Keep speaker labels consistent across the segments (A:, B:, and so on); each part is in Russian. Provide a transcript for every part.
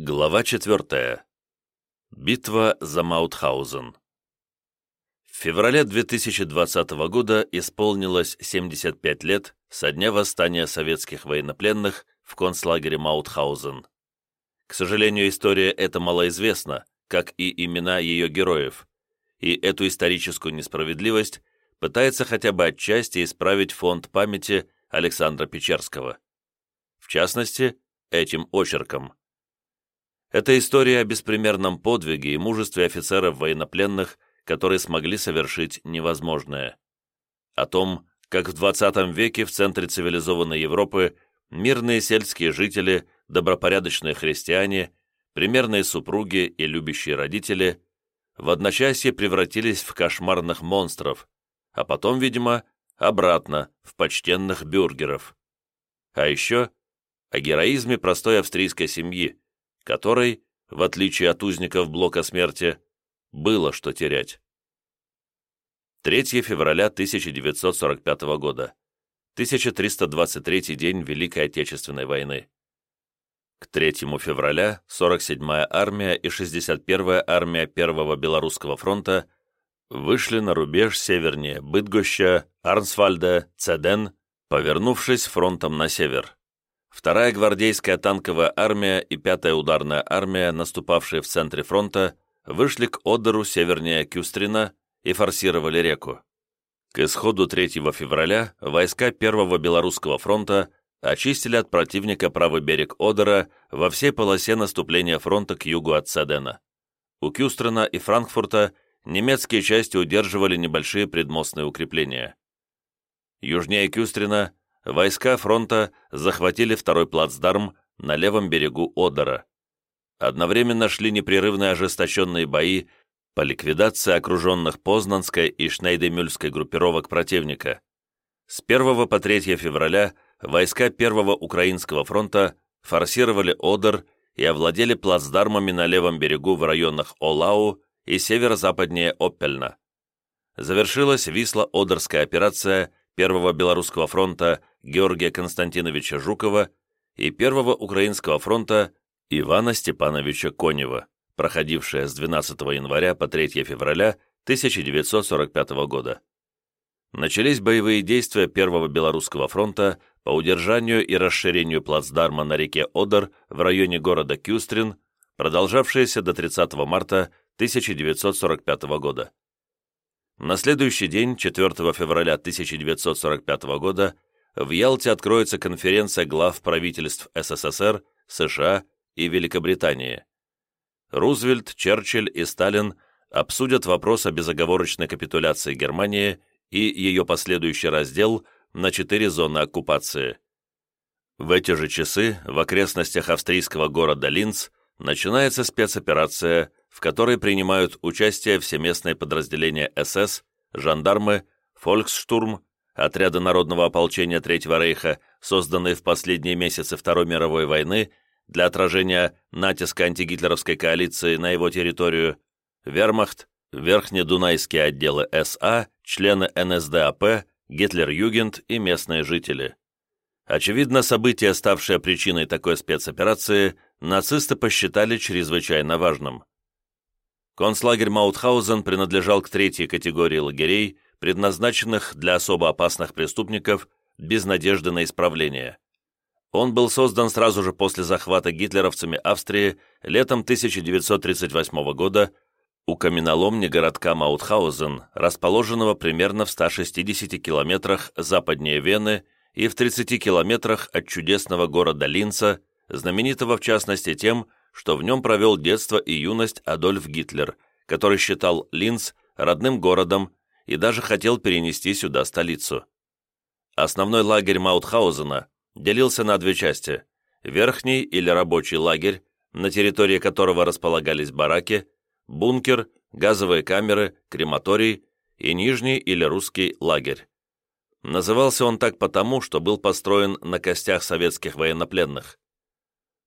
A: Глава 4. Битва за Маутхаузен. В феврале 2020 года исполнилось 75 лет со дня восстания советских военнопленных в концлагере Маутхаузен. К сожалению, история эта малоизвестна, как и имена ее героев, и эту историческую несправедливость пытается хотя бы отчасти исправить фонд памяти Александра Печерского. В частности, этим очерком – это история о беспримерном подвиге и мужестве офицеров военнопленных, которые смогли совершить невозможное. О том, как в 20 веке в центре цивилизованной Европы мирные сельские жители, добропорядочные христиане, примерные супруги и любящие родители в одночасье превратились в кошмарных монстров, а потом, видимо, обратно в почтенных бюргеров. А еще о героизме простой австрийской семьи, которой, в отличие от узников блока смерти, было что терять. 3 февраля 1945 года. 1323 день Великой Отечественной войны. К 3 февраля 47-я армия и 61-я армия Первого Белорусского фронта вышли на рубеж севернее Бытгоща, Арнсвальда, Цеден, повернувшись фронтом на север. Вторая гвардейская танковая армия и пятая ударная армия, наступавшие в центре фронта, вышли к Одеру севернее Кюстрина и форсировали реку. К исходу 3 февраля войска Первого Белорусского фронта очистили от противника правый берег Одера во всей полосе наступления фронта к югу от Садена. У Кюстрина и Франкфурта немецкие части удерживали небольшие предмостные укрепления. Южнее Кюстрина войска фронта захватили второй плацдарм на левом берегу Одера. Одновременно шли непрерывные ожесточенные бои по ликвидации окруженных Познанской и Шнейдемюльской группировок противника. С 1 по 3 февраля войска Первого Украинского фронта форсировали Одер и овладели плацдармами на левом берегу в районах Олау и северо-западнее Оппельна. Завершилась Висло-Одерская операция Первого Белорусского фронта Георгия Константиновича Жукова и Первого Украинского фронта Ивана Степановича Конева, проходившая с 12 января по 3 февраля 1945 года. Начались боевые действия Первого Белорусского фронта по удержанию и расширению плацдарма на реке Одер в районе города Кюстрин, продолжавшиеся до 30 марта 1945 года. На следующий день, 4 февраля 1945 года, в Ялте откроется конференция глав правительств СССР, США и Великобритании. Рузвельт, Черчилль и Сталин обсудят вопрос о безоговорочной капитуляции Германии и ее последующий раздел на четыре зоны оккупации. В эти же часы в окрестностях австрийского города Линц начинается спецоперация в которой принимают участие все местные подразделения СС, жандармы, Фольксштурм, отряды народного ополчения Третьего Рейха, созданные в последние месяцы Второй мировой войны для отражения натиска антигитлеровской коалиции на его территорию, Вермахт, Верхнедунайские отделы СА, члены НСДАП, Гитлер-Югент и местные жители. Очевидно, событие, ставшее причиной такой спецоперации, нацисты посчитали чрезвычайно важным. Концлагерь Маутхаузен принадлежал к третьей категории лагерей, предназначенных для особо опасных преступников без надежды на исправление. Он был создан сразу же после захвата гитлеровцами Австрии летом 1938 года у каменоломни городка Маутхаузен, расположенного примерно в 160 километрах западнее Вены и в 30 километрах от чудесного города Линца, знаменитого в частности тем, что в нем провел детство и юность Адольф Гитлер, который считал Линц родным городом и даже хотел перенести сюда столицу. Основной лагерь Маутхаузена делился на две части – верхний или рабочий лагерь, на территории которого располагались бараки, бункер, газовые камеры, крематорий и нижний или русский лагерь. Назывался он так потому, что был построен на костях советских военнопленных.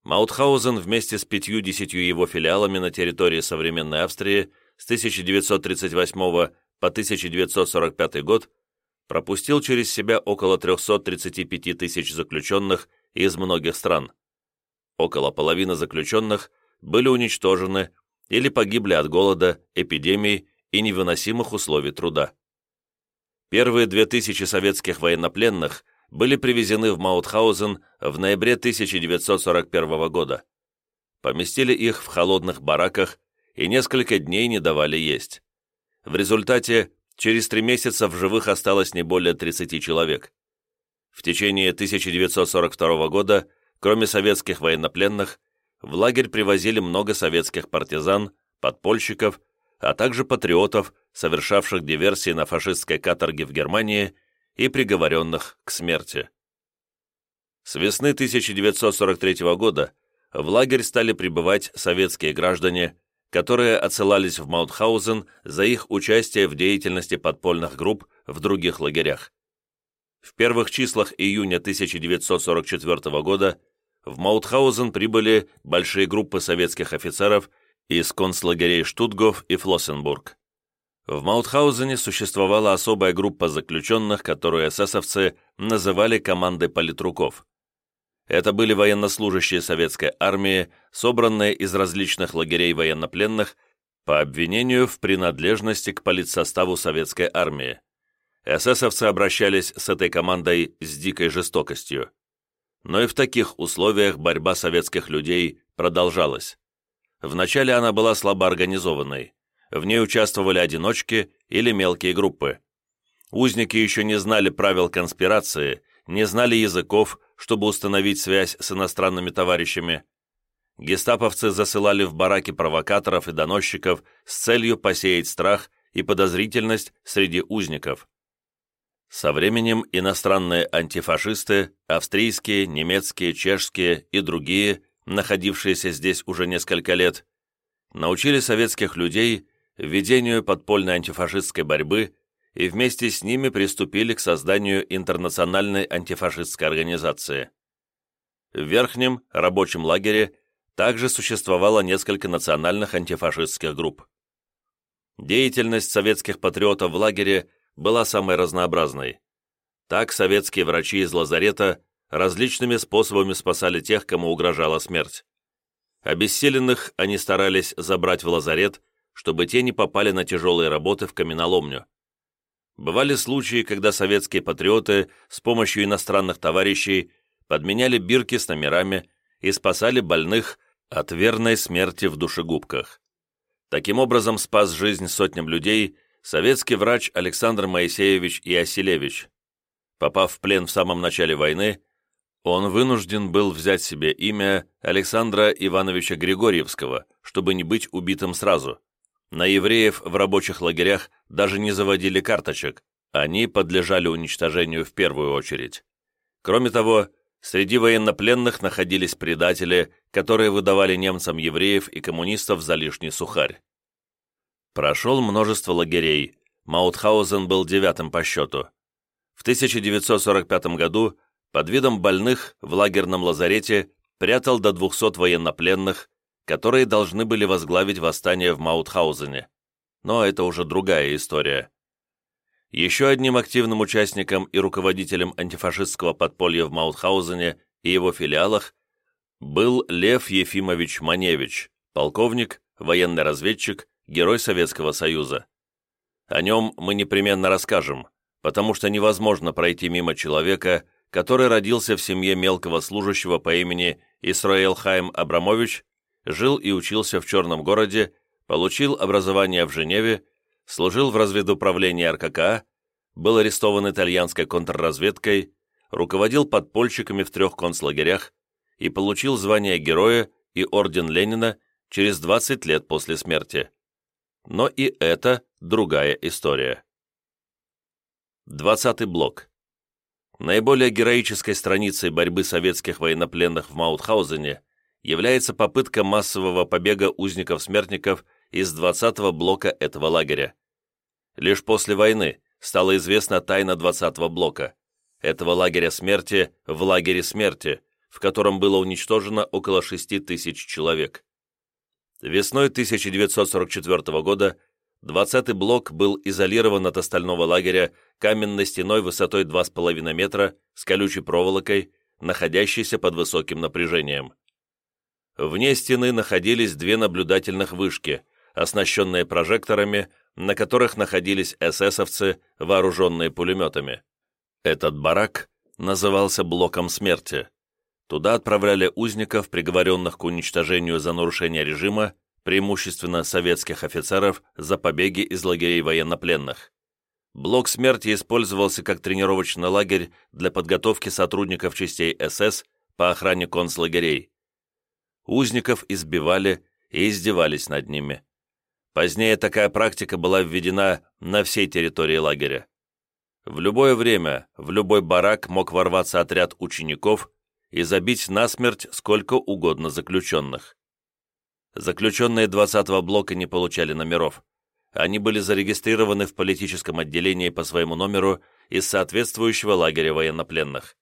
A: Маутхаузен вместе с пятью-десятью его филиалами на территории современной Австрии с 1938 по 1945 год пропустил через себя около 335 тысяч заключенных из многих стран. Около половины заключенных были уничтожены или погибли от голода, эпидемий и невыносимых условий труда. Первые 2000 советских военнопленных были привезены в Маутхаузен в ноябре 1941 года. Поместили их в холодных бараках и несколько дней не давали есть. В результате через три месяца в живых осталось не более 30 человек. В течение 1942 года, кроме советских военнопленных, в лагерь привозили много советских партизан, подпольщиков, а также патриотов, совершавших диверсии на фашистской каторге в Германии и приговоренных к смерти. С весны 1943 года в лагерь стали прибывать советские граждане, которые отсылались в Маутхаузен за их участие в деятельности подпольных групп в других лагерях. В первых числах июня 1944 года в Маутхаузен прибыли большие группы советских офицеров из концлагерей Штутгов и Флоссенбург. В Маутхаузене существовала особая группа заключенных, которую эсэсовцы называли командой политруков. Это были военнослужащие советской армии, собранные из различных лагерей военнопленных по обвинению в принадлежности к политсоставу советской армии эсэсовцы обращались с этой командой с дикой жестокостью. Но и в таких условиях борьба советских людей продолжалась. Вначале она была слабо организованной. В ней участвовали одиночки или мелкие группы. Узники еще не знали правил конспирации, не знали языков, чтобы установить связь с иностранными товарищами. Гестаповцы засылали в бараки провокаторов и доносчиков с целью посеять страх и подозрительность среди узников. Со временем иностранные антифашисты, австрийские, немецкие, чешские и другие, находившиеся здесь уже несколько лет, научили советских людей ведению подпольной антифашистской борьбы и вместе с ними приступили к созданию интернациональной антифашистской организации. В Верхнем рабочем лагере также существовало несколько национальных антифашистских групп. Деятельность советских патриотов в лагере – была самой разнообразной. Так советские врачи из лазарета различными способами спасали тех, кому угрожала смерть. Обессиленных они старались забрать в лазарет, чтобы те не попали на тяжелые работы в каменоломню. Бывали случаи, когда советские патриоты с помощью иностранных товарищей подменяли бирки с номерами и спасали больных от верной смерти в душегубках. Таким образом спас жизнь сотням людей советский врач Александр Моисеевич Иосилевич. Попав в плен в самом начале войны, он вынужден был взять себе имя Александра Ивановича Григорьевского, чтобы не быть убитым сразу. На евреев в рабочих лагерях даже не заводили карточек, они подлежали уничтожению в первую очередь. Кроме того, среди военнопленных находились предатели, которые выдавали немцам евреев и коммунистов за лишний сухарь. Прошел множество лагерей, Маутхаузен был девятым по счету. В 1945 году под видом больных в лагерном лазарете прятал до 200 военнопленных, которые должны были возглавить восстание в Маутхаузене. Но это уже другая история. Еще одним активным участником и руководителем антифашистского подполья в Маутхаузене и его филиалах был Лев Ефимович Маневич, полковник, военный разведчик, герой Советского Союза. О нем мы непременно расскажем, потому что невозможно пройти мимо человека, который родился в семье мелкого служащего по имени Исраэл Хайм Абрамович, жил и учился в Черном городе, получил образование в Женеве, служил в разведуправлении РКК, был арестован итальянской контрразведкой, руководил подпольщиками в трех концлагерях и получил звание Героя и Орден Ленина через 20 лет после смерти. Но и это другая история. 20 блок. Наиболее героической страницей борьбы советских военнопленных в Маутхаузене является попытка массового побега узников-смертников из 20-го блока этого лагеря. Лишь после войны стала известна тайна 20-го блока, этого лагеря смерти в лагере смерти, в котором было уничтожено около 6 тысяч человек. Весной 1944 года 20-й блок был изолирован от остального лагеря каменной стеной высотой 2,5 метра с колючей проволокой, находящейся под высоким напряжением. Вне стены находились две наблюдательных вышки, оснащенные прожекторами, на которых находились эсэсовцы, вооруженные пулеметами. Этот барак назывался «блоком смерти». Туда отправляли узников, приговоренных к уничтожению за нарушение режима, преимущественно советских офицеров, за побеги из лагерей военнопленных. Блок смерти использовался как тренировочный лагерь для подготовки сотрудников частей СС по охране концлагерей. Узников избивали и издевались над ними. Позднее такая практика была введена на всей территории лагеря. В любое время в любой барак мог ворваться отряд учеников и забить насмерть сколько угодно заключенных. Заключенные 20-го блока не получали номеров. Они были зарегистрированы в политическом отделении по своему номеру из соответствующего лагеря военнопленных.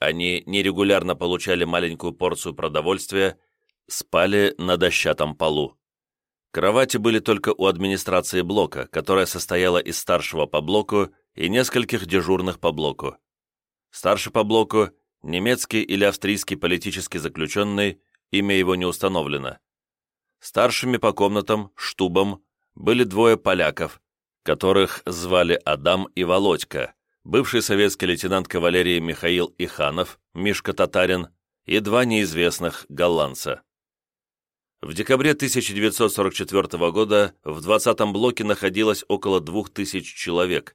A: Они нерегулярно получали маленькую порцию продовольствия, спали на дощатом полу. Кровати были только у администрации блока, которая состояла из старшего по блоку и нескольких дежурных по блоку. Старший по блоку – немецкий или австрийский политический заключенный, имя его не установлено. Старшими по комнатам, штубам, были двое поляков, которых звали Адам и Володька, бывший советский лейтенант кавалерии Михаил Иханов, Мишка Татарин и два неизвестных голландца. В декабре 1944 года в 20-м блоке находилось около 2000 человек,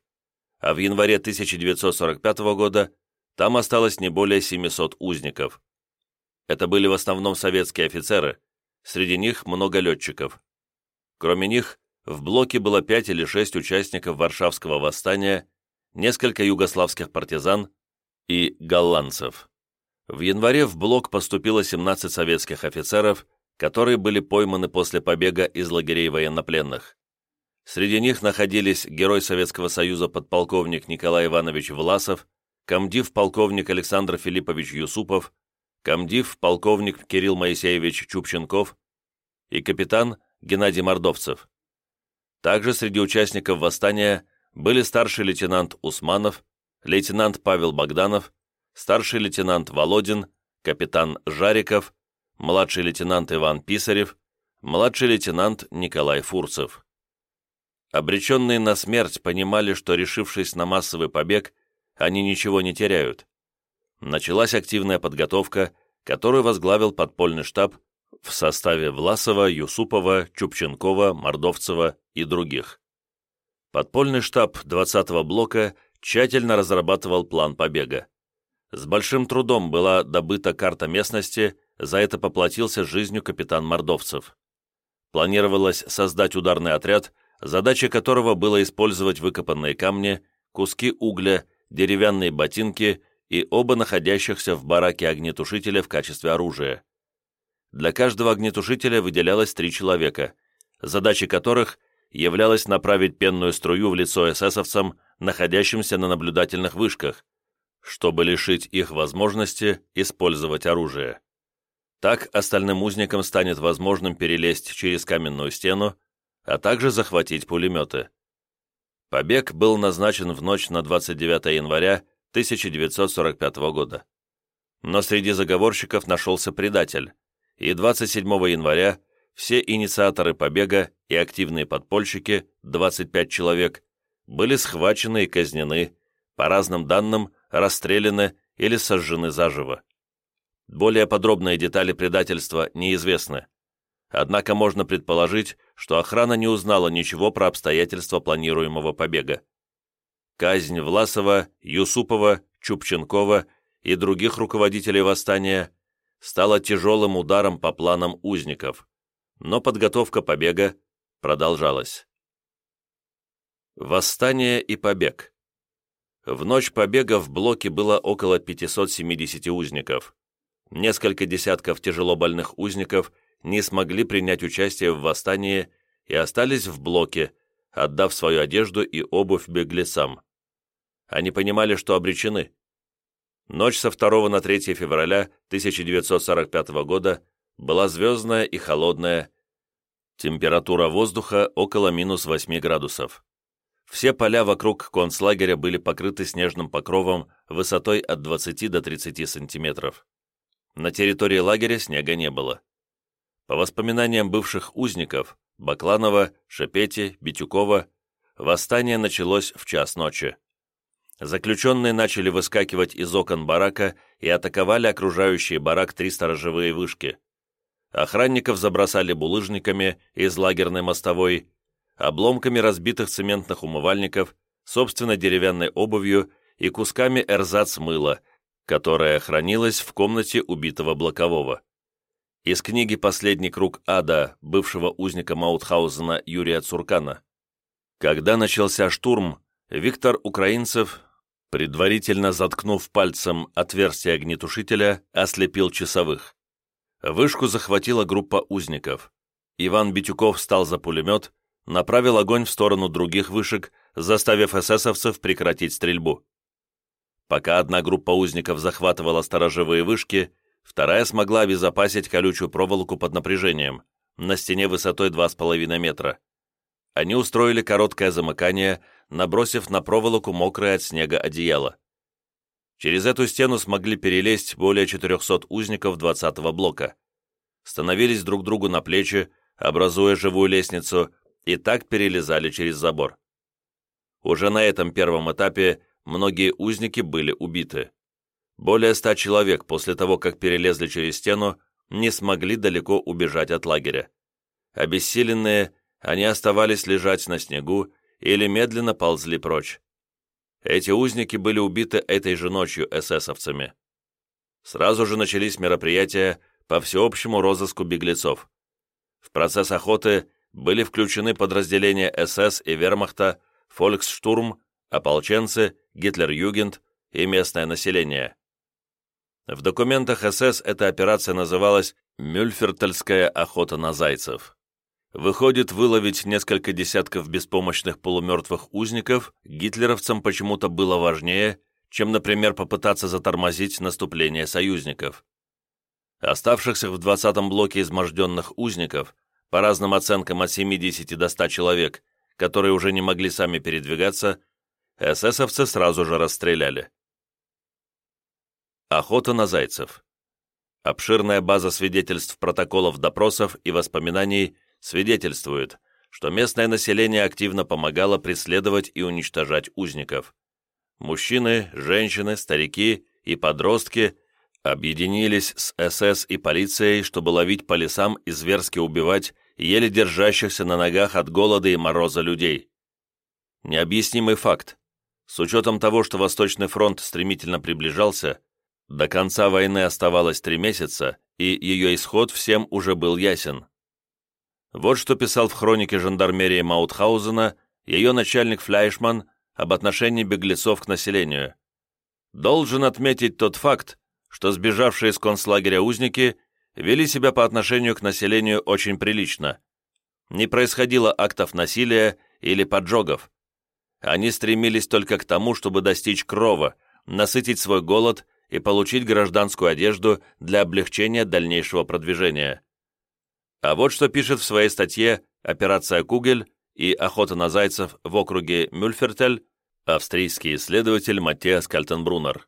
A: а в январе 1945 года там осталось не более 700 узников. Это были в основном советские офицеры, среди них много летчиков. Кроме них, в блоке было 5 или 6 участников Варшавского восстания, несколько югославских партизан и голландцев. В январе в блок поступило 17 советских офицеров которые были пойманы после побега из лагерей военнопленных. Среди них находились герой Советского Союза подполковник Николай Иванович Власов, комдив полковник Александр Филиппович Юсупов, комдив полковник Кирилл Моисеевич Чупченков и капитан Геннадий Мордовцев. Также среди участников восстания были старший лейтенант Усманов, лейтенант Павел Богданов, старший лейтенант Володин, капитан Жариков, младший лейтенант Иван Писарев, младший лейтенант Николай Фурцев. Обреченные на смерть понимали, что, решившись на массовый побег, они ничего не теряют. Началась активная подготовка, которую возглавил подпольный штаб в составе Власова, Юсупова, Чупченкова, Мордовцева и других. Подпольный штаб 20-го блока тщательно разрабатывал план побега. С большим трудом была добыта карта местности за это поплатился жизнью капитан Мордовцев. Планировалось создать ударный отряд, задача которого было использовать выкопанные камни, куски угля, деревянные ботинки и оба находящихся в бараке огнетушителя в качестве оружия. Для каждого огнетушителя выделялось три человека, задачей которых являлось направить пенную струю в лицо эсэсовцам, находящимся на наблюдательных вышках, чтобы лишить их возможности использовать оружие. Так остальным узникам станет возможным перелезть через каменную стену, а также захватить пулеметы. Побег был назначен в ночь на 29 января 1945 года. Но среди заговорщиков нашелся предатель, и 27 января все инициаторы побега и активные подпольщики, 25 человек, были схвачены и казнены, по разным данным, расстреляны или сожжены заживо. Более подробные детали предательства неизвестны. Однако можно предположить, что охрана не узнала ничего про обстоятельства планируемого побега. Казнь Власова, Юсупова, Чупченкова и других руководителей восстания стала тяжелым ударом по планам узников, но подготовка побега продолжалась. Восстание и побег В ночь побега в блоке было около 570 узников несколько десятков тяжело больных узников не смогли принять участие в восстании и остались в блоке, отдав свою одежду и обувь беглецам. Они понимали, что обречены. Ночь со 2 на 3 февраля 1945 года была звездная и холодная, температура воздуха около минус 8 градусов. Все поля вокруг концлагеря были покрыты снежным покровом высотой от 20 до 30 сантиметров. На территории лагеря снега не было. По воспоминаниям бывших узников, Бакланова, Шепети, Битюкова, восстание началось в час ночи. Заключенные начали выскакивать из окон барака и атаковали окружающие барак три сторожевые вышки. Охранников забросали булыжниками из лагерной мостовой, обломками разбитых цементных умывальников, собственно деревянной обувью и кусками эрзац мыла, которое хранилось в комнате убитого Блокового. Из книги «Последний круг ада» бывшего узника Маутхаузена Юрия Цуркана. Когда начался штурм, Виктор Украинцев, предварительно заткнув пальцем отверстие огнетушителя, ослепил часовых. Вышку захватила группа узников. Иван Битюков встал за пулемет, направил огонь в сторону других вышек, заставив эсэсовцев прекратить стрельбу. Пока одна группа узников захватывала сторожевые вышки, вторая смогла обезопасить колючую проволоку под напряжением на стене высотой 2,5 метра. Они устроили короткое замыкание, набросив на проволоку мокрое от снега одеяло. Через эту стену смогли перелезть более 400 узников 20-го блока. Становились друг другу на плечи, образуя живую лестницу, и так перелезали через забор. Уже на этом первом этапе многие узники были убиты. Более ста человек после того, как перелезли через стену, не смогли далеко убежать от лагеря. Обессиленные, они оставались лежать на снегу или медленно ползли прочь. Эти узники были убиты этой же ночью эсэсовцами. Сразу же начались мероприятия по всеобщему розыску беглецов. В процесс охоты были включены подразделения СС и Вермахта, Фольксштурм, ополченцы, Гитлер-Югент и местное население. В документах СС эта операция называлась «Мюльфертельская охота на зайцев». Выходит, выловить несколько десятков беспомощных полумертвых узников гитлеровцам почему-то было важнее, чем, например, попытаться затормозить наступление союзников. Оставшихся в 20-м блоке изможденных узников, по разным оценкам от 70 до 100 человек, которые уже не могли сами передвигаться, эсэсовцы сразу же расстреляли. Охота на зайцев. Обширная база свидетельств протоколов допросов и воспоминаний свидетельствует, что местное население активно помогало преследовать и уничтожать узников. Мужчины, женщины, старики и подростки объединились с СС и полицией, чтобы ловить по лесам и зверски убивать еле держащихся на ногах от голода и мороза людей. Необъяснимый факт. С учетом того, что Восточный фронт стремительно приближался, до конца войны оставалось три месяца, и ее исход всем уже был ясен. Вот что писал в хронике жандармерии Маутхаузена ее начальник Фляйшман об отношении беглецов к населению. Должен отметить тот факт, что сбежавшие из концлагеря узники вели себя по отношению к населению очень прилично. Не происходило актов насилия или поджогов. Они стремились только к тому, чтобы достичь крова, насытить свой голод и получить гражданскую одежду для облегчения дальнейшего продвижения. А вот что пишет в своей статье «Операция Кугель» и «Охота на зайцев в округе Мюльфертель» австрийский исследователь Матиас Кальтенбруннер.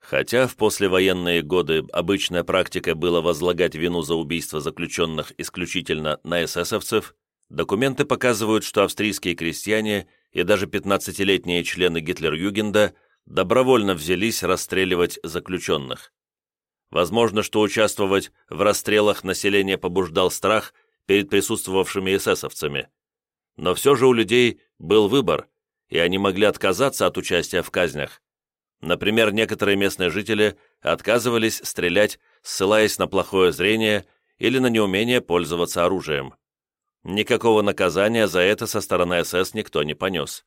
A: Хотя в послевоенные годы обычная практика была возлагать вину за убийство заключенных исключительно на эсэсовцев, документы показывают, что австрийские крестьяне и даже 15-летние члены Гитлер-Югенда добровольно взялись расстреливать заключенных. Возможно, что участвовать в расстрелах население побуждал страх перед присутствовавшими эсэсовцами. Но все же у людей был выбор, и они могли отказаться от участия в казнях. Например, некоторые местные жители отказывались стрелять, ссылаясь на плохое зрение или на неумение пользоваться оружием. Никакого наказания за это со стороны СС никто не понес.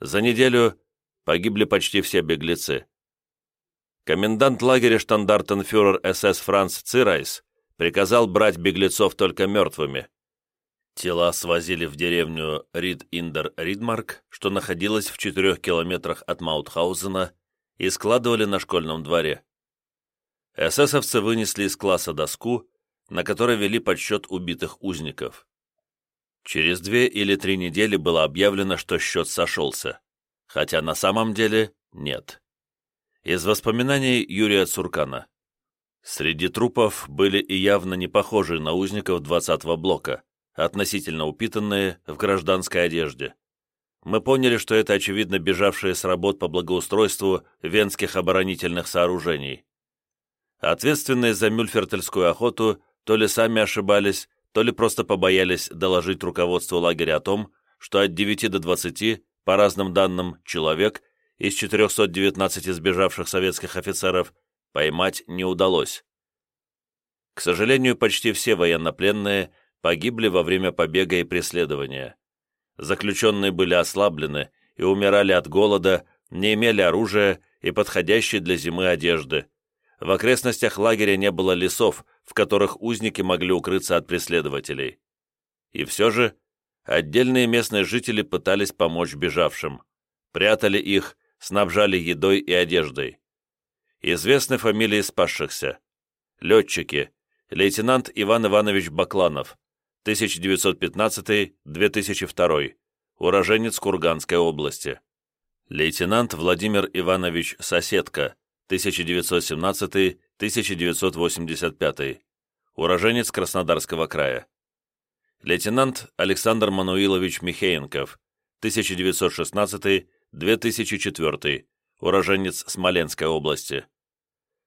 A: За неделю погибли почти все беглецы. Комендант лагеря штандартенфюрер СС Франц Цирайс приказал брать беглецов только мертвыми. Тела свозили в деревню Рид-ин-дер-Ридмарк, что находилась в четырех километрах от Маутхаузена, и складывали на школьном дворе. ССовцы вынесли из класса доску, на которой вели подсчет убитых узников. Через две или три недели было объявлено, что счет сошелся, хотя на самом деле нет. Из воспоминаний Юрия Цуркана. Среди трупов были и явно не похожие на узников 20-го блока, относительно упитанные, в гражданской одежде. Мы поняли, что это, очевидно, бежавшие с работ по благоустройству венских оборонительных сооружений. Ответственные за мюльфертельскую охоту то ли сами ошибались, то ли просто побоялись доложить руководству лагеря о том, что от 9 до 20, по разным данным, человек из 419 сбежавших советских офицеров поймать не удалось. К сожалению, почти все военнопленные погибли во время побега и преследования. Заключенные были ослаблены и умирали от голода, не имели оружия и подходящей для зимы одежды. В окрестностях лагеря не было лесов, в которых узники могли укрыться от преследователей. И все же отдельные местные жители пытались помочь бежавшим. Прятали их, снабжали едой и одеждой. Известны фамилии спасшихся. Летчики. Лейтенант Иван Иванович Бакланов, 1915-2002, уроженец Курганской области. Лейтенант Владимир Иванович Соседка, 1917-1985, уроженец Краснодарского края. Лейтенант Александр Мануилович Михеенков, 1916-2004, уроженец Смоленской области.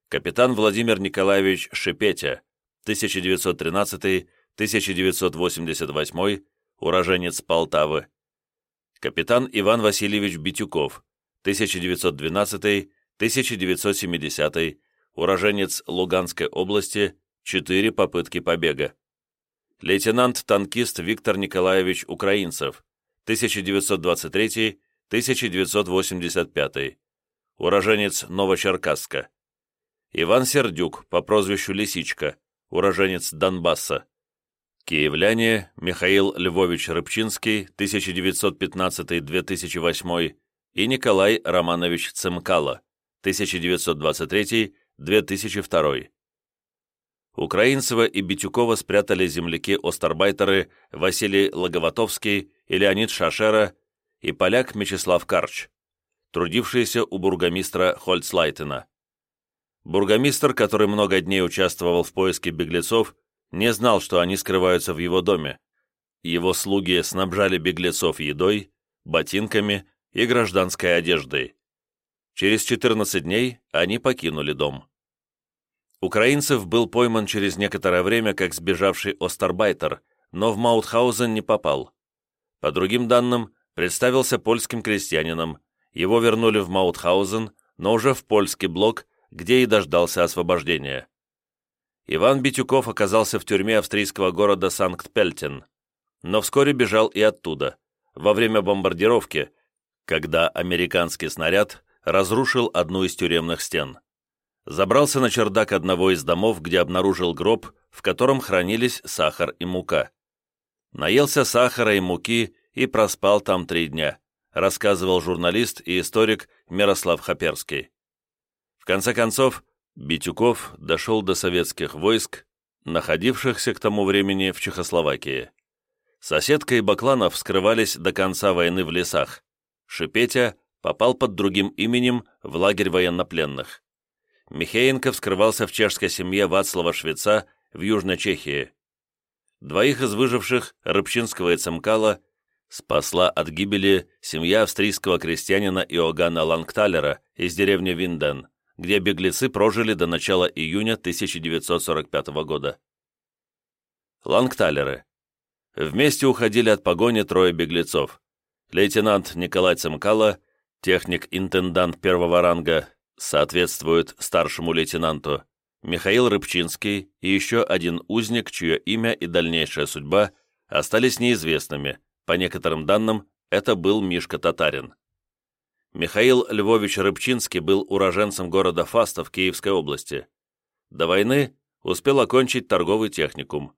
A: Капитан Владимир Николаевич Шепетя, 1913-1988, уроженец Полтавы. Капитан Иван Васильевич Битюков, 1912-1970, уроженец Луганской области, четыре попытки побега. Лейтенант-танкист Виктор Николаевич Украинцев, 1923-1985, уроженец Новочеркасска. Иван Сердюк по прозвищу Лисичка, уроженец Донбасса. Киевляне Михаил Львович Рыбчинский, 1915-2008 и Николай Романович Цемкало, 1923-2002. Украинцева и Битюкова спрятали земляки-остарбайтеры Василий Логоватовский и Леонид Шашера и поляк Мечислав Карч, трудившиеся у бургомистра Хольцлайтена. Бургомистр, который много дней участвовал в поиске беглецов, не знал, что они скрываются в его доме. Его слуги снабжали беглецов едой, ботинками и гражданской одеждой. Через 14 дней они покинули дом. Украинцев был пойман через некоторое время как сбежавший Остарбайтер, но в Маутхаузен не попал. По другим данным, представился польским крестьянином, его вернули в Маутхаузен, но уже в польский блок, где и дождался освобождения. Иван Битюков оказался в тюрьме австрийского города Санкт-Пельтен, но вскоре бежал и оттуда, во время бомбардировки, когда американский снаряд разрушил одну из тюремных стен. Забрался на чердак одного из домов, где обнаружил гроб, в котором хранились сахар и мука. Наелся сахара и муки и проспал там три дня, рассказывал журналист и историк Мирослав Хаперский. В конце концов, Битюков дошел до советских войск, находившихся к тому времени в Чехословакии. Соседка и Бакланов скрывались до конца войны в лесах. Шипетя попал под другим именем в лагерь военнопленных. Михеенков скрывался в чешской семье Вацлава Швеца в Южной Чехии. Двоих из выживших, Рыбчинского и Цемкала, спасла от гибели семья австрийского крестьянина Иоганна Лангталера из деревни Винден, где беглецы прожили до начала июня 1945 года. Лангталеры. Вместе уходили от погони трое беглецов. Лейтенант Николай Цемкало, техник-интендант первого ранга, соответствует старшему лейтенанту, Михаил Рыбчинский и еще один узник, чье имя и дальнейшая судьба остались неизвестными. По некоторым данным, это был Мишка Татарин. Михаил Львович Рыбчинский был уроженцем города Фаста в Киевской области. До войны успел окончить торговый техникум.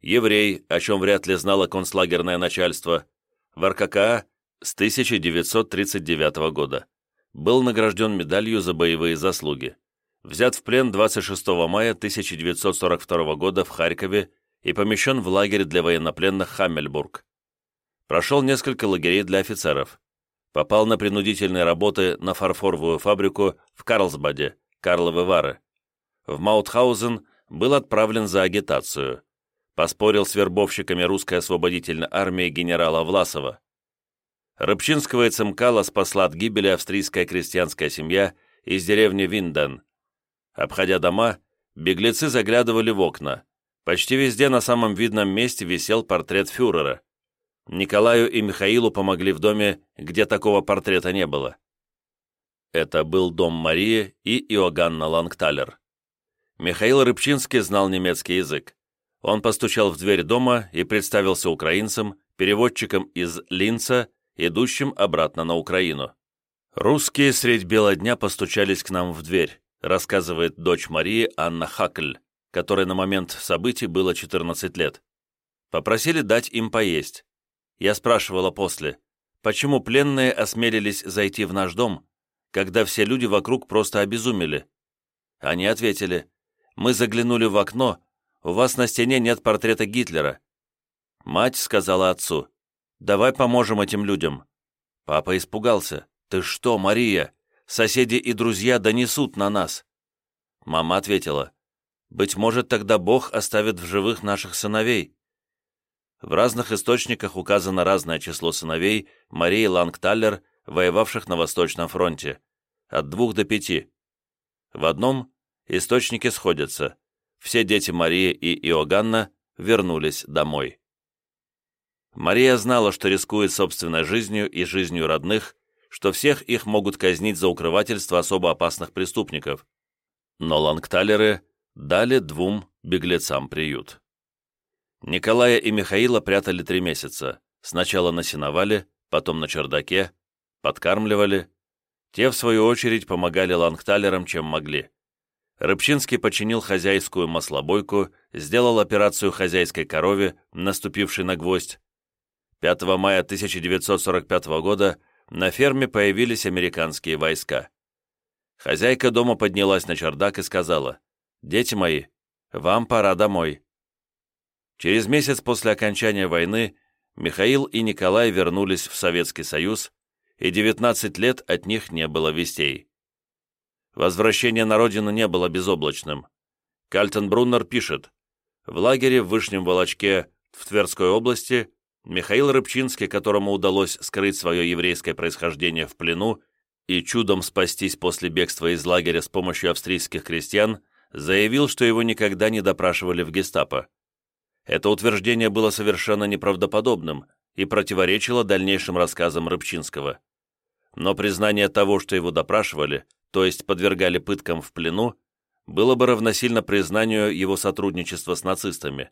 A: Еврей, о чем вряд ли знало концлагерное начальство. В РККА с 1939 года. Был награжден медалью за боевые заслуги. Взят в плен 26 мая 1942 года в Харькове и помещен в лагерь для военнопленных Хаммельбург. Прошел несколько лагерей для офицеров попал на принудительные работы на фарфоровую фабрику в Карлсбаде, Карловы Вары. в Маутхаузен был отправлен за агитацию. Поспорил с вербовщиками русской освободительной армии генерала Власова. Рыбчинского и Цымкала спасла от гибели австрийская крестьянская семья из деревни Винден. Обходя дома, беглецы заглядывали в окна. Почти везде на самом видном месте висел портрет фюрера. Николаю и Михаилу помогли в доме, где такого портрета не было. Это был дом Марии и Иоганна Лангталер. Михаил Рыбчинский знал немецкий язык. Он постучал в дверь дома и представился украинцем, переводчиком из Линца, идущим обратно на Украину. «Русские средь бела дня постучались к нам в дверь», рассказывает дочь Марии Анна Хакль, которой на момент событий было 14 лет. Попросили дать им поесть. Я спрашивала после, почему пленные осмелились зайти в наш дом, когда все люди вокруг просто обезумели. Они ответили, мы заглянули в окно, у вас на стене нет портрета Гитлера. Мать сказала отцу, давай поможем этим людям. Папа испугался. Ты что, Мария? Соседи и друзья донесут на нас. Мама ответила, быть может, тогда Бог оставит в живых наших сыновей. В разных источниках указано разное число сыновей Марии Лангталлер, воевавших на Восточном фронте, от двух до пяти. В одном источники сходятся. Все дети Марии и Иоганна вернулись домой. Мария знала, что рискует собственной жизнью и жизнью родных, что всех их могут казнить за укрывательство особо опасных преступников. Но лангталеры дали двум беглецам приют. Николая и Михаила прятали три месяца, сначала на сеновале, потом на чердаке, подкармливали. Те, в свою очередь, помогали лангталерам, чем могли. Рыбчинский починил хозяйскую маслобойку, сделал операцию хозяйской корове, наступившей на гвоздь. 5 мая 1945 года на ферме появились американские войска. Хозяйка дома поднялась на чердак и сказала, «Дети мои, вам пора домой». Через месяц после окончания войны Михаил и Николай вернулись в Советский Союз, и 19 лет от них не было вестей. Возвращение на родину не было безоблачным. Кальтенбруннер пишет, в лагере в Вышнем Волочке в Тверской области Михаил Рыбчинский, которому удалось скрыть свое еврейское происхождение в плену и чудом спастись после бегства из лагеря с помощью австрийских крестьян, заявил, что его никогда не допрашивали в гестапо. Это утверждение было совершенно неправдоподобным и противоречило дальнейшим рассказам Рыбчинского. Но признание того, что его допрашивали, то есть подвергали пыткам в плену, было бы равносильно признанию его сотрудничества с нацистами.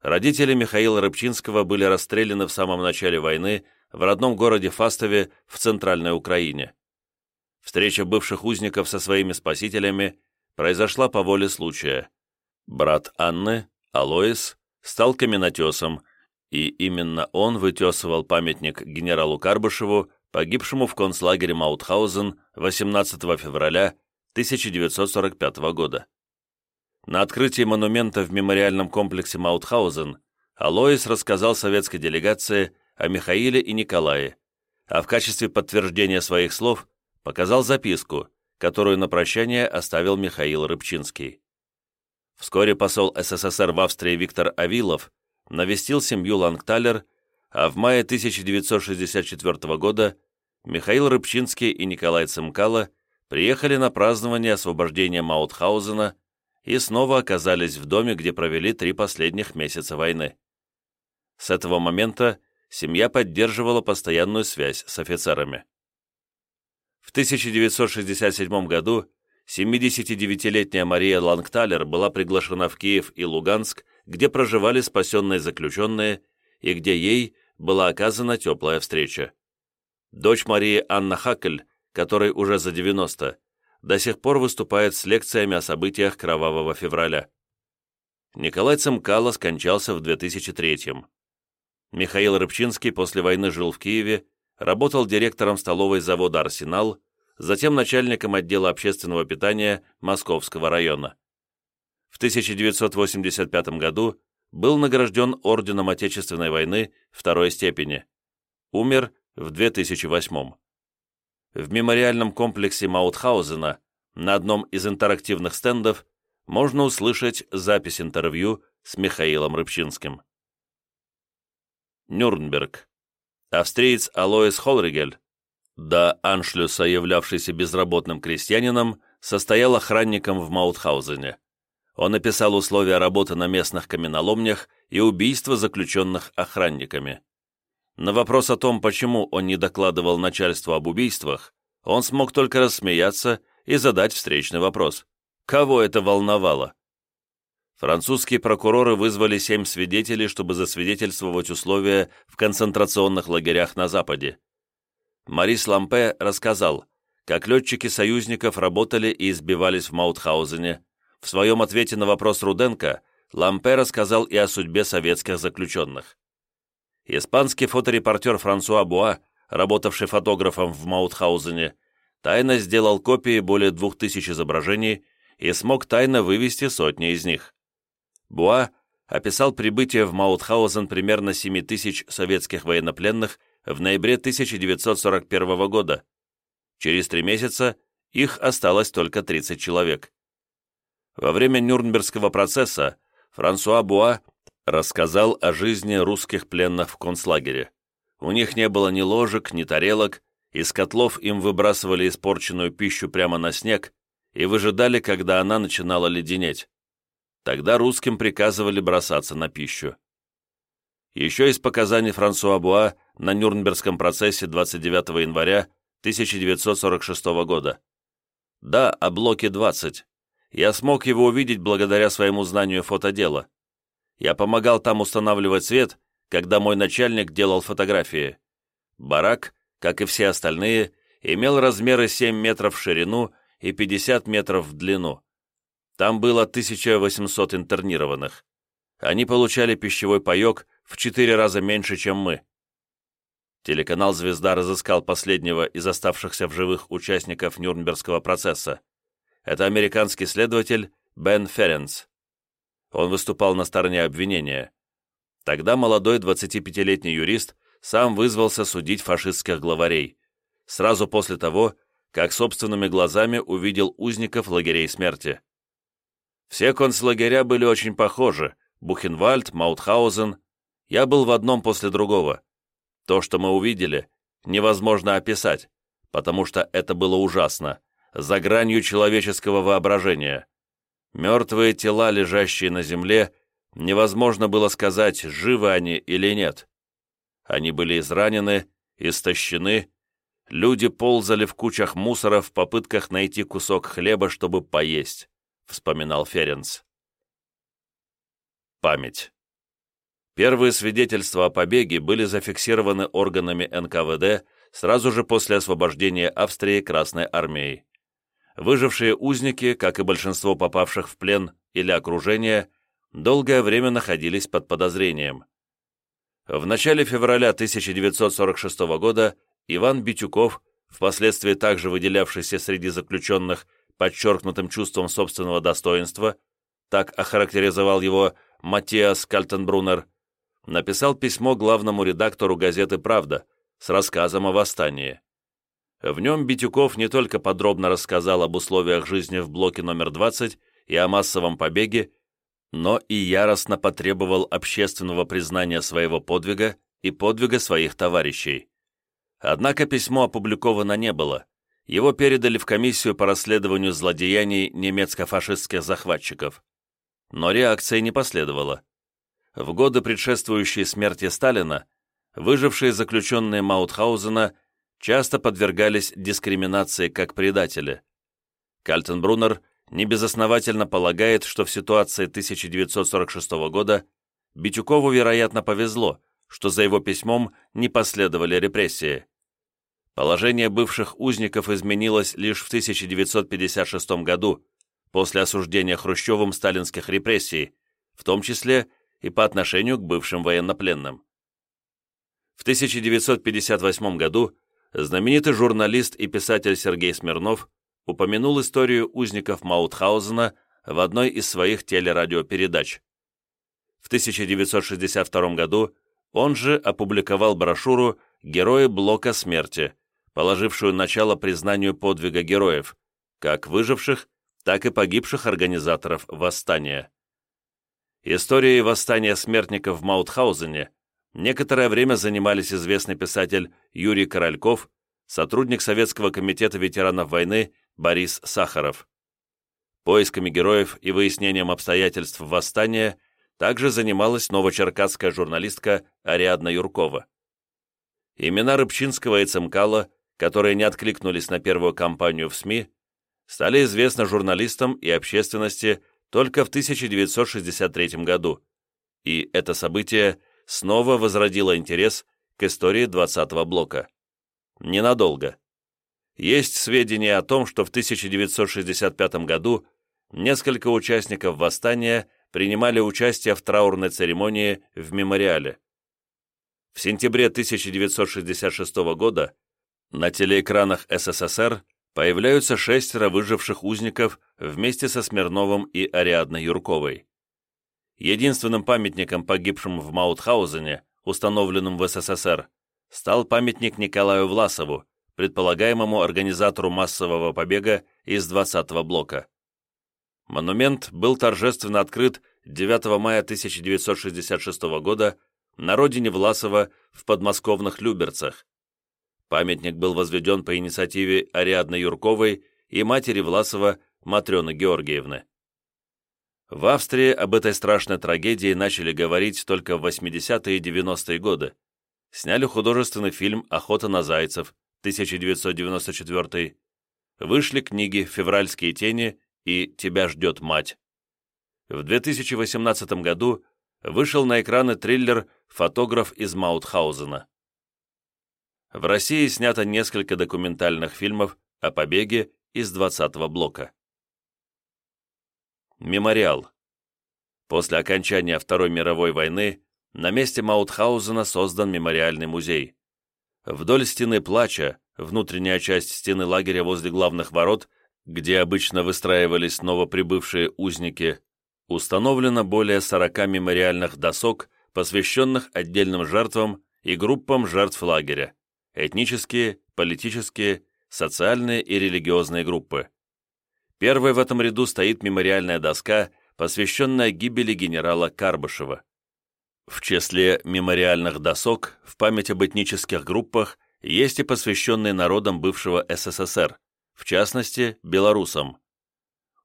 A: Родители Михаила Рыбчинского были расстреляны в самом начале войны в родном городе Фастове в Центральной Украине. Встреча бывших узников со своими спасителями произошла по воле случая. Брат Анны, Алоис, стал каменотесом, и именно он вытесывал памятник генералу Карбышеву погибшему в концлагере Маутхаузен 18 февраля 1945 года. На открытии монумента в мемориальном комплексе Маутхаузен Алоис рассказал советской делегации о Михаиле и Николае, а в качестве подтверждения своих слов показал записку, которую на прощание оставил Михаил Рыбчинский. Вскоре посол СССР в Австрии Виктор Авилов навестил семью Лангталер а в мае 1964 года Михаил Рыбчинский и Николай Цымкало приехали на празднование освобождения Маутхаузена и снова оказались в доме, где провели три последних месяца войны. С этого момента семья поддерживала постоянную связь с офицерами. В 1967 году 79-летняя Мария Лангталер была приглашена в Киев и Луганск, где проживали спасенные заключенные и где ей была оказана теплая встреча. Дочь Марии Анна Хакль, которой уже за 90, до сих пор выступает с лекциями о событиях Кровавого февраля. Николай Цымкало скончался в 2003 -м. Михаил Рыбчинский после войны жил в Киеве, работал директором столовой завода «Арсенал», затем начальником отдела общественного питания Московского района. В 1985 году был награжден Орденом Отечественной войны второй степени. Умер в 2008 В мемориальном комплексе Маутхаузена на одном из интерактивных стендов можно услышать запись интервью с Михаилом Рыбчинским. Нюрнберг. Австриец Алоис Холригель, до Аншлюса являвшийся безработным крестьянином, состоял охранником в Маутхаузене. Он описал условия работы на местных каменоломнях и убийства заключенных охранниками. На вопрос о том, почему он не докладывал начальству об убийствах, он смог только рассмеяться и задать встречный вопрос. Кого это волновало? Французские прокуроры вызвали семь свидетелей, чтобы засвидетельствовать условия в концентрационных лагерях на Западе. Марис Лампе рассказал, как летчики союзников работали и избивались в Маутхаузене. В своем ответе на вопрос Руденко Лампе рассказал и о судьбе советских заключенных. Испанский фоторепортер Франсуа Буа, работавший фотографом в Маутхаузене, тайно сделал копии более двух тысяч изображений и смог тайно вывести сотни из них. Буа описал прибытие в Маутхаузен примерно 7 тысяч советских военнопленных в ноябре 1941 года. Через три месяца их осталось только 30 человек. Во время Нюрнбергского процесса Франсуа Буа рассказал о жизни русских пленных в концлагере. У них не было ни ложек, ни тарелок, из котлов им выбрасывали испорченную пищу прямо на снег и выжидали, когда она начинала леденеть. Тогда русским приказывали бросаться на пищу. Еще из показаний Франсуа Буа на Нюрнбергском процессе 29 января 1946 года. Да, о блоке 20. Я смог его увидеть благодаря своему знанию фотодела. Я помогал там устанавливать свет, когда мой начальник делал фотографии. Барак, как и все остальные, имел размеры 7 метров в ширину и 50 метров в длину. Там было 1800 интернированных. Они получали пищевой паек в 4 раза меньше, чем мы. Телеканал «Звезда» разыскал последнего из оставшихся в живых участников Нюрнбергского процесса. Это американский следователь Бен Ференс. Он выступал на стороне обвинения. Тогда молодой 25-летний юрист сам вызвался судить фашистских главарей, сразу после того, как собственными глазами увидел узников лагерей смерти. Все концлагеря были очень похожи, Бухенвальд, Маутхаузен. Я был в одном после другого. То, что мы увидели, невозможно описать, потому что это было ужасно, за гранью человеческого воображения. Мертвые тела, лежащие на земле, невозможно было сказать, живы они или нет. Они были изранены, истощены, люди ползали в кучах мусора в попытках найти кусок хлеба, чтобы поесть, вспоминал Ференц. Память. Первые свидетельства о побеге были зафиксированы органами НКВД сразу же после освобождения Австрии Красной Армией. Выжившие узники, как и большинство попавших в плен или окружение, долгое время находились под подозрением. В начале февраля 1946 года Иван Битюков, впоследствии также выделявшийся среди заключенных подчеркнутым чувством собственного достоинства, так охарактеризовал его Матиас Кальтенбруннер, написал письмо главному редактору газеты «Правда» с рассказом о восстании. В нем Битюков не только подробно рассказал об условиях жизни в блоке номер 20 и о массовом побеге, но и яростно потребовал общественного признания своего подвига и подвига своих товарищей. Однако письмо опубликовано не было. Его передали в комиссию по расследованию злодеяний немецко-фашистских захватчиков. Но реакции не последовало. В годы, предшествующие смерти Сталина, выжившие заключенные Маутхаузена часто подвергались дискриминации как предатели. Кальтенбруннер небезосновательно полагает, что в ситуации 1946 года Битюкову, вероятно, повезло, что за его письмом не последовали репрессии. Положение бывших узников изменилось лишь в 1956 году, после осуждения Хрущевым сталинских репрессий, в том числе и по отношению к бывшим военнопленным. В 1958 году знаменитый журналист и писатель Сергей Смирнов упомянул историю узников Маутхаузена в одной из своих телерадиопередач. В 1962 году он же опубликовал брошюру «Герои Блока смерти», положившую начало признанию подвига героев, как выживших, так и погибших организаторов восстания. Историей восстания смертников в Маутхаузене некоторое время занимались известный писатель Юрий Корольков, сотрудник Советского комитета ветеранов войны Борис Сахаров. Поисками героев и выяснением обстоятельств восстания также занималась новочеркасская журналистка Ариадна Юркова. Имена Рыбчинского и Цемкала, которые не откликнулись на первую кампанию в СМИ, стали известны журналистам и общественности только в 1963 году, и это событие снова возродило интерес к истории 20-го блока. Ненадолго. Есть сведения о том, что в 1965 году несколько участников восстания принимали участие в траурной церемонии в мемориале. В сентябре 1966 года на телеэкранах СССР появляются шестеро выживших узников вместе со Смирновым и Ариадной Юрковой. Единственным памятником погибшим в Маутхаузене, установленным в СССР, стал памятник Николаю Власову, предполагаемому организатору массового побега из 20-го блока. Монумент был торжественно открыт 9 мая 1966 года на родине Власова в подмосковных Люберцах. Памятник был возведен по инициативе Ариадны Юрковой и матери Власова Матрены Георгиевны. В Австрии об этой страшной трагедии начали говорить только в 80-е и 90-е годы. Сняли художественный фильм «Охота на зайцев» 1994 Вышли книги «Февральские тени» и «Тебя ждет мать». В 2018 году вышел на экраны триллер «Фотограф из Маутхаузена». В России снято несколько документальных фильмов о побеге из 20-го блока. Мемориал. После окончания Второй мировой войны на месте Маутхаузена создан мемориальный музей. Вдоль стены Плача, внутренняя часть стены лагеря возле главных ворот, где обычно выстраивались новоприбывшие узники, установлено более 40 мемориальных досок, посвященных отдельным жертвам и группам жертв лагеря этнические, политические, социальные и религиозные группы. Первой в этом ряду стоит мемориальная доска, посвященная гибели генерала Карбышева. В числе мемориальных досок в память об этнических группах есть и посвященные народам бывшего СССР, в частности, белорусам.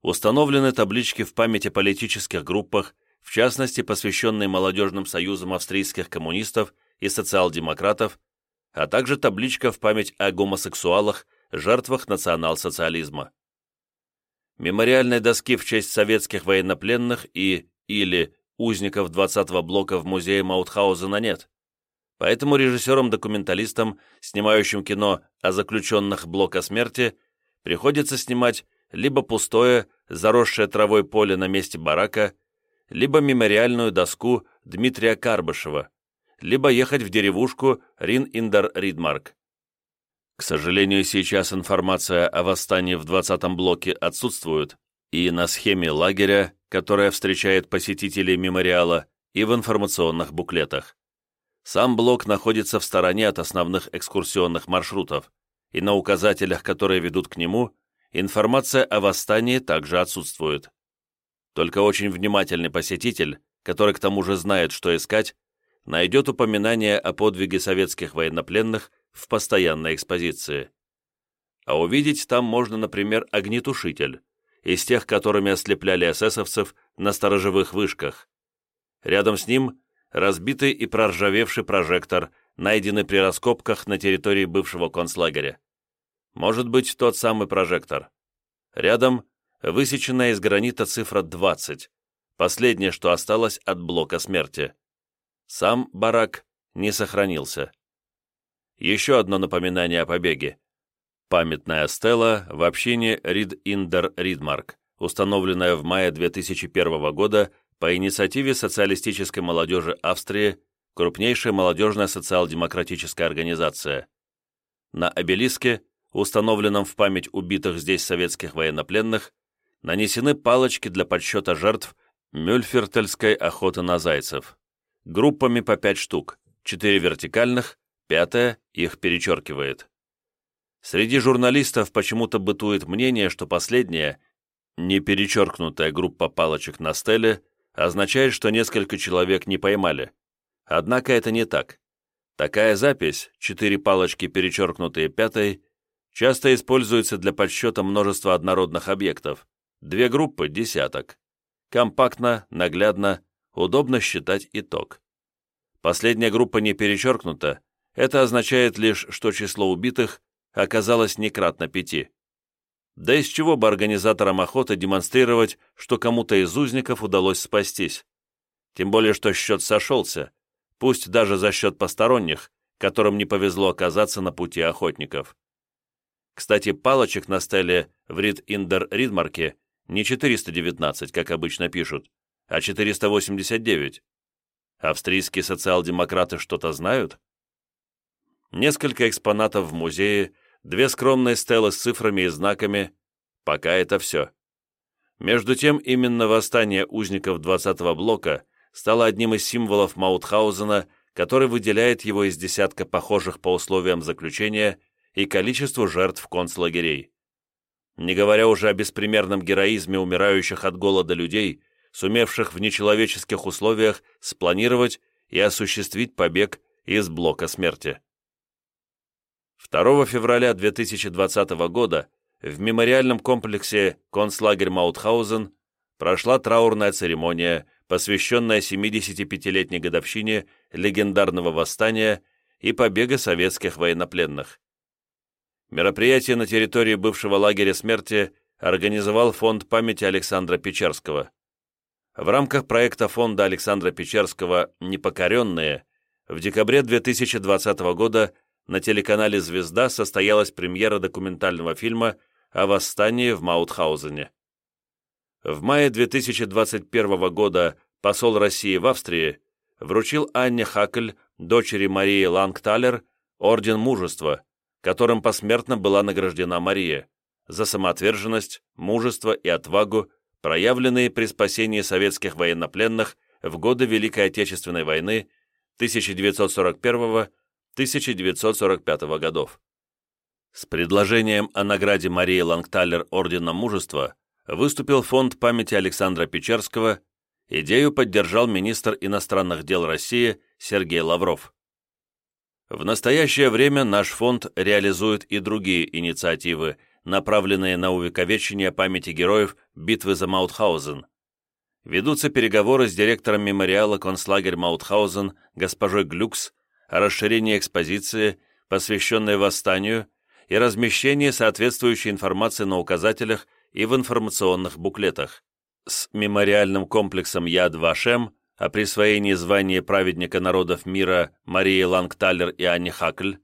A: Установлены таблички в память о политических группах, в частности, посвященные молодежным союзам австрийских коммунистов и социал-демократов, а также табличка в память о гомосексуалах, жертвах национал-социализма. Мемориальной доски в честь советских военнопленных и или узников 20-го блока в музее Маутхаузена нет. Поэтому режиссерам-документалистам, снимающим кино о заключенных блока смерти, приходится снимать либо пустое, заросшее травой поле на месте барака, либо мемориальную доску Дмитрия Карбышева, либо ехать в деревушку Рин-Индер-Ридмарк. К сожалению, сейчас информация о восстании в 20-м блоке отсутствует и на схеме лагеря, которая встречает посетителей мемориала, и в информационных буклетах. Сам блок находится в стороне от основных экскурсионных маршрутов, и на указателях, которые ведут к нему, информация о восстании также отсутствует. Только очень внимательный посетитель, который к тому же знает, что искать, найдет упоминание о подвиге советских военнопленных в постоянной экспозиции. А увидеть там можно, например, огнетушитель, из тех, которыми ослепляли эсэсовцев на сторожевых вышках. Рядом с ним разбитый и проржавевший прожектор, найденный при раскопках на территории бывшего концлагеря. Может быть, тот самый прожектор. Рядом высеченная из гранита цифра 20, последнее, что осталось от блока смерти. Сам барак не сохранился. Еще одно напоминание о побеге. Памятная стела в общине Рид-Индер-Ридмарк, установленная в мае 2001 года по инициативе социалистической молодежи Австрии, крупнейшая молодежная социал-демократическая организация. На обелиске, установленном в память убитых здесь советских военнопленных, нанесены палочки для подсчета жертв Мюльфертельской охоты на зайцев группами по пять штук, четыре вертикальных, пятая их перечеркивает. Среди журналистов почему-то бытует мнение, что последняя Неперечеркнутая группа палочек на стеле означает, что несколько человек не поймали. Однако это не так. Такая запись, четыре палочки, перечеркнутые пятой, часто используется для подсчета множества однородных объектов. Две группы – десяток. Компактно, наглядно, удобно считать итог. Последняя группа не перечеркнута, это означает лишь, что число убитых оказалось некратно пяти. Да из чего бы организаторам охоты демонстрировать, что кому-то из узников удалось спастись? Тем более, что счет сошелся, пусть даже за счет посторонних, которым не повезло оказаться на пути охотников. Кстати, палочек на стеле в Рид-Индер Ридмарке не 419, как обычно пишут, а 489. Австрийские социал-демократы что-то знают? Несколько экспонатов в музее – две скромные стелы с цифрами и знаками. Пока это все. Между тем, именно восстание узников 20-го блока стало одним из символов Маутхаузена, который выделяет его из десятка похожих по условиям заключения и количеству жертв концлагерей. Не говоря уже о беспримерном героизме умирающих от голода людей, сумевших в нечеловеческих условиях спланировать и осуществить побег из блока смерти. 2 февраля 2020 года в мемориальном комплексе концлагерь Маутхаузен прошла траурная церемония, посвященная 75-летней годовщине легендарного восстания и побега советских военнопленных. Мероприятие на территории бывшего лагеря смерти организовал Фонд памяти Александра Печерского. В рамках проекта фонда Александра Печерского «Непокоренные» в декабре 2020 года на телеканале «Звезда» состоялась премьера документального фильма о восстании в Маутхаузене. В мае 2021 года посол России в Австрии вручил Анне Хакль, дочери Марии Лангталер, Орден Мужества, которым посмертно была награждена Мария, за самоотверженность, мужество и отвагу, проявленные при спасении советских военнопленных в годы Великой Отечественной войны 1941 1945 годов. С предложением о награде Марии Лангталер Ордена Мужества выступил Фонд памяти Александра Печерского, идею поддержал министр иностранных дел России Сергей Лавров. В настоящее время наш фонд реализует и другие инициативы, направленные на увековечение памяти героев битвы за Маутхаузен. Ведутся переговоры с директором мемориала концлагерь Маутхаузен госпожой Глюкс о расширении экспозиции, посвященной восстанию, и размещении соответствующей информации на указателях и в информационных буклетах. С мемориальным комплексом Яд Вашем о присвоении звания праведника народов мира Марии Лангталер и Анне Хакль,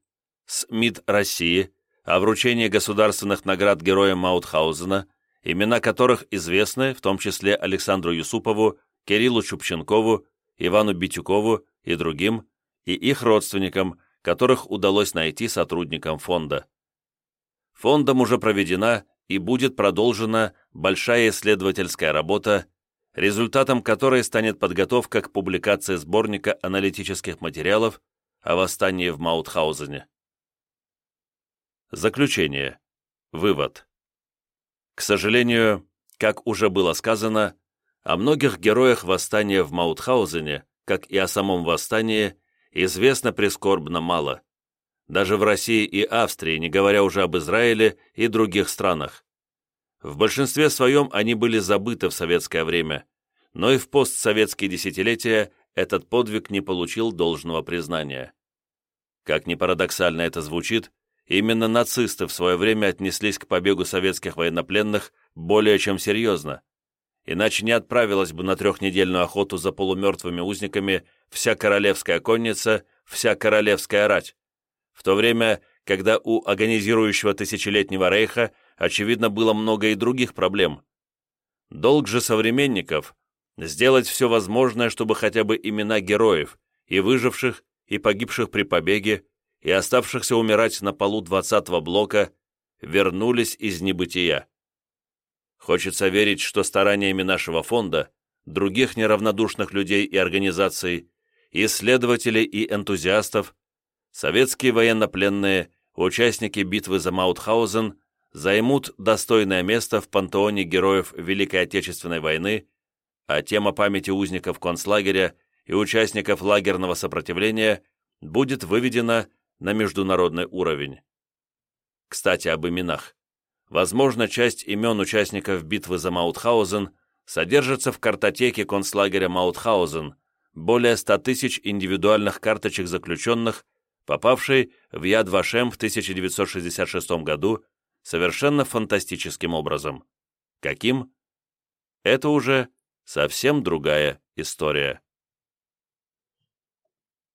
A: с МИД России о вручении государственных наград героям Маутхаузена, имена которых известны, в том числе Александру Юсупову, Кириллу Чупченкову, Ивану Битюкову и другим, и их родственникам, которых удалось найти сотрудникам фонда. Фондом уже проведена и будет продолжена большая исследовательская работа, результатом которой станет подготовка к публикации сборника аналитических материалов о восстании в Маутхаузене. Заключение. Вывод. К сожалению, как уже было сказано, о многих героях восстания в Маутхаузене, как и о самом восстании, известно прискорбно мало. Даже в России и Австрии, не говоря уже об Израиле и других странах. В большинстве своем они были забыты в советское время, но и в постсоветские десятилетия этот подвиг не получил должного признания. Как ни парадоксально это звучит, именно нацисты в свое время отнеслись к побегу советских военнопленных более чем серьезно, иначе не отправилась бы на трехнедельную охоту за полумертвыми узниками вся королевская конница, вся королевская рать, в то время, когда у агонизирующего тысячелетнего рейха, очевидно, было много и других проблем. Долг же современников – сделать все возможное, чтобы хотя бы имена героев, и выживших, и погибших при побеге, и оставшихся умирать на полу 20-го блока, вернулись из небытия. Хочется верить, что стараниями нашего фонда, других неравнодушных людей и организаций, исследователей и энтузиастов, советские военнопленные, участники битвы за Маутхаузен займут достойное место в пантеоне героев Великой Отечественной войны, а тема памяти узников концлагеря и участников лагерного сопротивления будет выведена на международный уровень. Кстати, об именах. Возможно, часть имен участников битвы за Маутхаузен содержится в картотеке концлагеря Маутхаузен, более 100 тысяч индивидуальных карточек заключенных, попавшей в Яд Вашем в 1966 году совершенно фантастическим образом. Каким? Это уже совсем другая история.